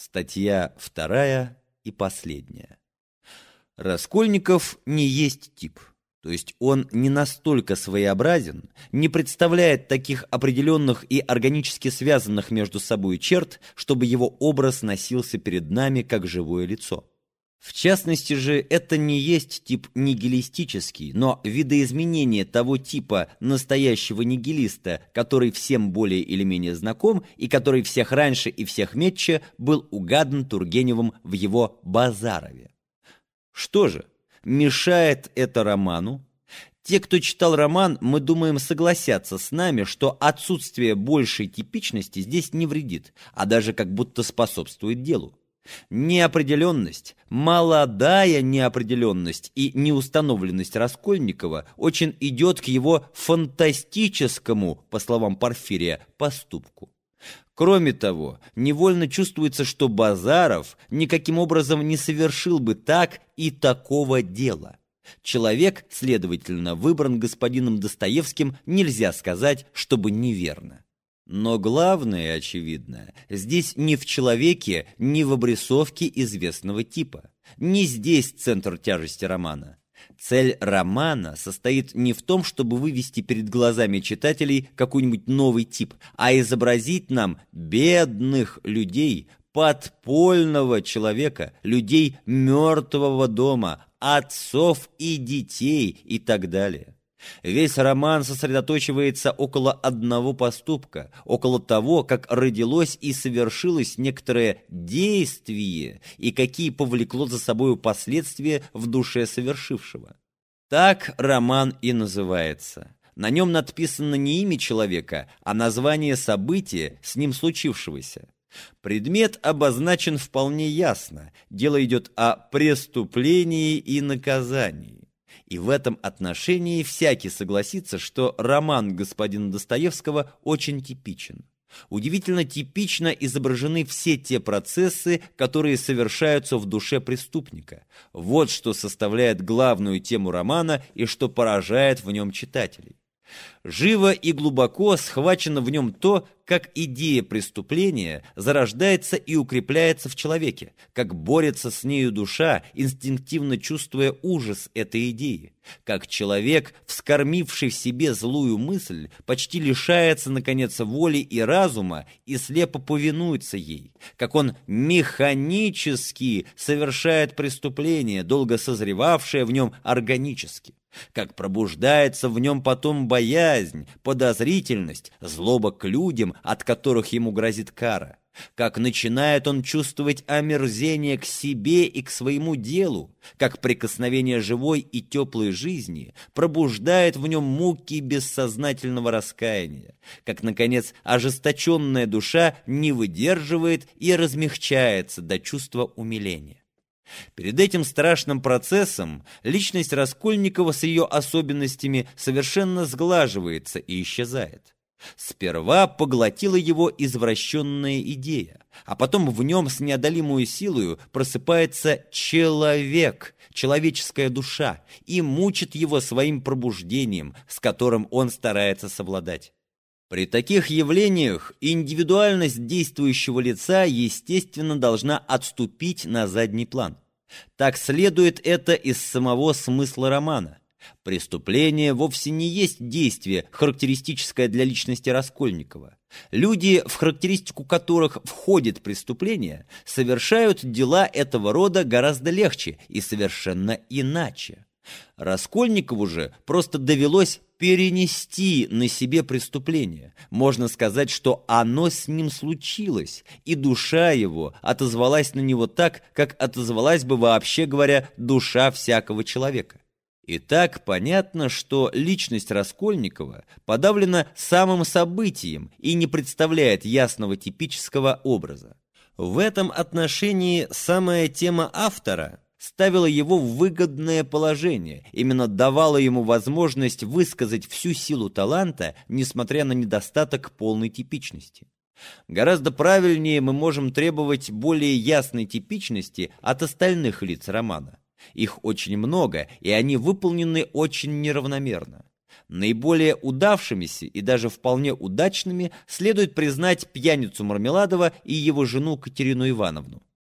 Статья вторая и последняя. Раскольников не есть тип, то есть он не настолько своеобразен, не представляет таких определенных и органически связанных между собой черт, чтобы его образ носился перед нами как живое лицо. В частности же, это не есть тип нигилистический, но видоизменение того типа настоящего нигилиста, который всем более или менее знаком и который всех раньше и всех метче был угадан Тургеневым в его «Базарове». Что же, мешает это роману? Те, кто читал роман, мы думаем, согласятся с нами, что отсутствие большей типичности здесь не вредит, а даже как будто способствует делу. Неопределенность, молодая неопределенность и неустановленность Раскольникова очень идет к его фантастическому, по словам Порфирия, поступку. Кроме того, невольно чувствуется, что Базаров никаким образом не совершил бы так и такого дела. Человек, следовательно, выбран господином Достоевским, нельзя сказать, чтобы неверно. Но главное, очевидно, здесь не в человеке, не в обрисовке известного типа. Не здесь центр тяжести романа. Цель романа состоит не в том, чтобы вывести перед глазами читателей какой-нибудь новый тип, а изобразить нам бедных людей, подпольного человека, людей мертвого дома, отцов и детей и так далее. Весь роман сосредоточивается около одного поступка, около того, как родилось и совершилось некоторое действие и какие повлекло за собою последствия в душе совершившего. Так роман и называется. На нем надписано не имя человека, а название события, с ним случившегося. Предмет обозначен вполне ясно. Дело идет о преступлении и наказании. И в этом отношении всякий согласится, что роман господина Достоевского очень типичен. Удивительно типично изображены все те процессы, которые совершаются в душе преступника. Вот что составляет главную тему романа и что поражает в нем читателей. Живо и глубоко схвачено в нем то, как идея преступления зарождается и укрепляется в человеке, как борется с нею душа, инстинктивно чувствуя ужас этой идеи, как человек, вскормивший в себе злую мысль, почти лишается, наконец, воли и разума и слепо повинуется ей, как он механически совершает преступление, долго созревавшее в нем органически как пробуждается в нем потом боязнь, подозрительность, злоба к людям, от которых ему грозит кара, как начинает он чувствовать омерзение к себе и к своему делу, как прикосновение живой и теплой жизни пробуждает в нем муки бессознательного раскаяния, как, наконец, ожесточенная душа не выдерживает и размягчается до чувства умиления. Перед этим страшным процессом личность Раскольникова с ее особенностями совершенно сглаживается и исчезает. Сперва поглотила его извращенная идея, а потом в нем с неодолимой силою просыпается человек, человеческая душа, и мучит его своим пробуждением, с которым он старается совладать. При таких явлениях индивидуальность действующего лица, естественно, должна отступить на задний план. Так следует это из самого смысла романа. Преступление вовсе не есть действие, характеристическое для личности Раскольникова. Люди, в характеристику которых входит преступление, совершают дела этого рода гораздо легче и совершенно иначе. Раскольникову же просто довелось перенести на себе преступление. Можно сказать, что оно с ним случилось, и душа его отозвалась на него так, как отозвалась бы вообще говоря душа всякого человека. И так понятно, что личность Раскольникова подавлена самым событием и не представляет ясного типического образа. В этом отношении самая тема автора – ставила его в выгодное положение, именно давала ему возможность высказать всю силу таланта, несмотря на недостаток полной типичности. Гораздо правильнее мы можем требовать более ясной типичности от остальных лиц романа. Их очень много, и они выполнены очень неравномерно. Наиболее удавшимися и даже вполне удачными следует признать пьяницу Мармеладова и его жену Катерину Ивановну.